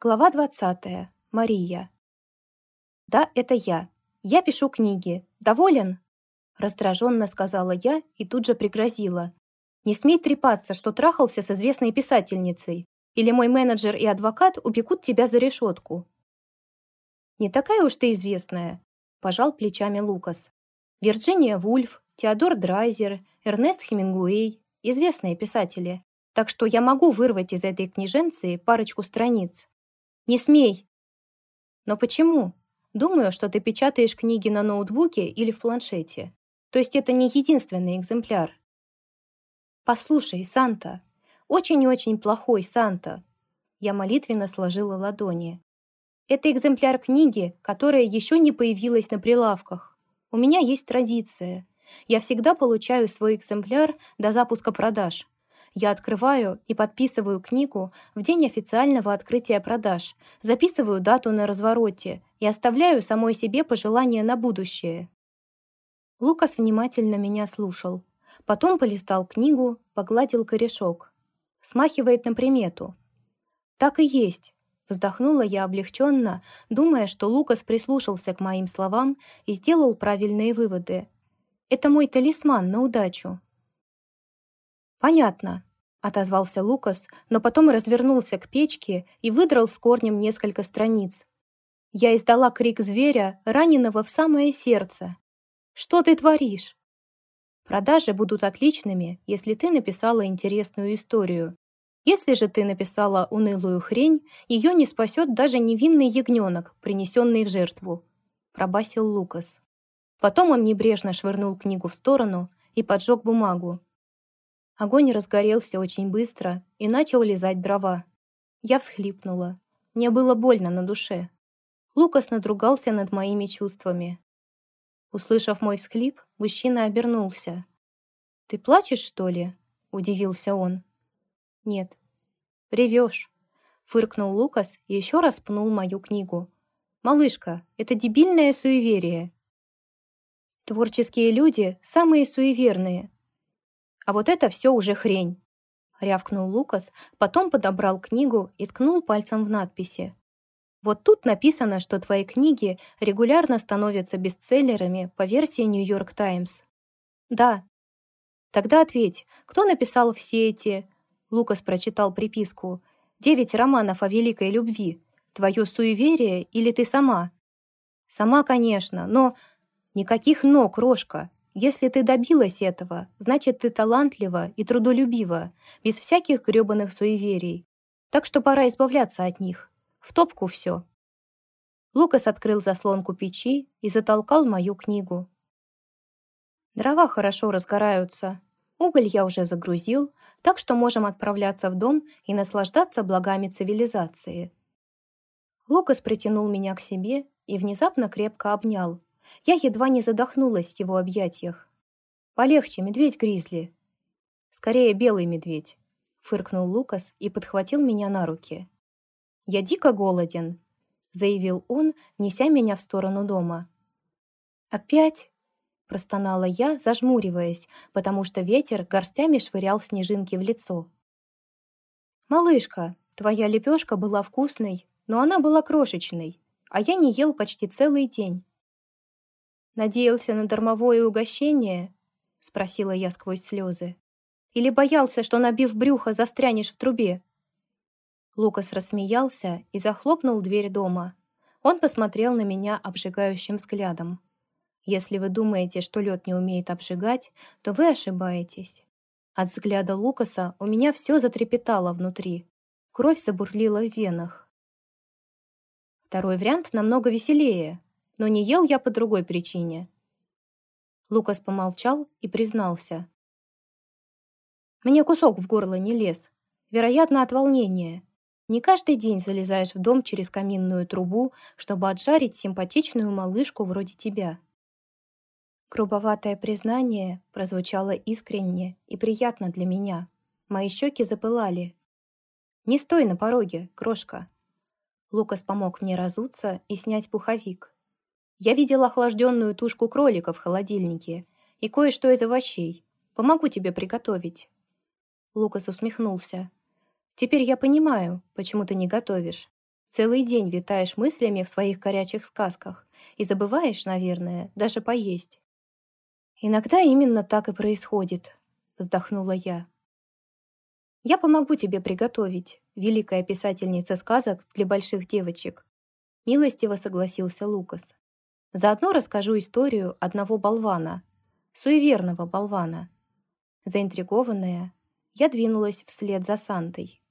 Глава 20. Мария. «Да, это я. Я пишу книги. Доволен?» Раздраженно сказала я и тут же пригрозила. «Не смей трепаться, что трахался с известной писательницей, или мой менеджер и адвокат упекут тебя за решетку». «Не такая уж ты известная», – пожал плечами Лукас. «Вирджиния Вульф, Теодор Драйзер, Эрнест Хемингуэй – известные писатели, так что я могу вырвать из этой книженции парочку страниц. «Не смей!» «Но почему? Думаю, что ты печатаешь книги на ноутбуке или в планшете. То есть это не единственный экземпляр». «Послушай, Санта, очень-очень плохой Санта!» Я молитвенно сложила ладони. «Это экземпляр книги, которая еще не появилась на прилавках. У меня есть традиция. Я всегда получаю свой экземпляр до запуска продаж. Я открываю и подписываю книгу в день официального открытия продаж, записываю дату на развороте и оставляю самой себе пожелания на будущее. Лукас внимательно меня слушал. Потом полистал книгу, погладил корешок. Смахивает на примету. «Так и есть», — вздохнула я облегченно, думая, что Лукас прислушался к моим словам и сделал правильные выводы. «Это мой талисман на удачу». «Понятно», — отозвался Лукас, но потом развернулся к печке и выдрал с корнем несколько страниц. Я издала крик зверя, раненого в самое сердце. «Что ты творишь?» Продажи будут отличными, если ты написала интересную историю. Если же ты написала унылую хрень, ее не спасет даже невинный ягненок, принесенный в жертву. Пробасил Лукас. Потом он небрежно швырнул книгу в сторону и поджег бумагу. Огонь разгорелся очень быстро и начал лизать дрова. Я всхлипнула. Мне было больно на душе. Лукас надругался над моими чувствами. Услышав мой всхлип, мужчина обернулся. «Ты плачешь, что ли?» — удивился он. «Нет». «Ревешь», — фыркнул Лукас и еще раз пнул мою книгу. «Малышка, это дебильное суеверие». «Творческие люди — самые суеверные», а вот это все уже хрень!» Рявкнул Лукас, потом подобрал книгу и ткнул пальцем в надписи. «Вот тут написано, что твои книги регулярно становятся бестселлерами по версии Нью-Йорк Таймс». «Да». «Тогда ответь, кто написал все эти...» Лукас прочитал приписку. «Девять романов о великой любви. Твое суеверие или ты сама?» «Сама, конечно, но...» «Никаких «но», крошка. Если ты добилась этого, значит, ты талантлива и трудолюбива, без всяких грёбаных суеверий. Так что пора избавляться от них. В топку все. Лукас открыл заслонку печи и затолкал мою книгу. Дрова хорошо разгораются. Уголь я уже загрузил, так что можем отправляться в дом и наслаждаться благами цивилизации. Лукас притянул меня к себе и внезапно крепко обнял, я едва не задохнулась в его объятиях. «Полегче, медведь-гризли!» «Скорее, белый медведь!» — фыркнул Лукас и подхватил меня на руки. «Я дико голоден!» — заявил он, неся меня в сторону дома. «Опять?» — простонала я, зажмуриваясь, потому что ветер горстями швырял снежинки в лицо. «Малышка, твоя лепешка была вкусной, но она была крошечной, а я не ел почти целый день. «Надеялся на дармовое угощение?» — спросила я сквозь слезы. «Или боялся, что, набив брюхо, застрянешь в трубе?» Лукас рассмеялся и захлопнул дверь дома. Он посмотрел на меня обжигающим взглядом. «Если вы думаете, что лед не умеет обжигать, то вы ошибаетесь». От взгляда Лукаса у меня все затрепетало внутри. Кровь забурлила в венах. Второй вариант намного веселее, но не ел я по другой причине». Лукас помолчал и признался. «Мне кусок в горло не лез. Вероятно, от волнения. Не каждый день залезаешь в дом через каминную трубу, чтобы отжарить симпатичную малышку вроде тебя». Грубоватое признание прозвучало искренне и приятно для меня. Мои щеки запылали. «Не стой на пороге, крошка!» Лукас помог мне разуться и снять пуховик. Я видел охлажденную тушку кролика в холодильнике и кое-что из овощей. Помогу тебе приготовить». Лукас усмехнулся. «Теперь я понимаю, почему ты не готовишь. Целый день витаешь мыслями в своих горячих сказках и забываешь, наверное, даже поесть. Иногда именно так и происходит, вздохнула я. Я помогу тебе приготовить, великая писательница сказок для больших девочек. Милостиво согласился Лукас. Заодно расскажу историю одного болвана, суеверного болвана. Заинтригованная, я двинулась вслед за Сантой.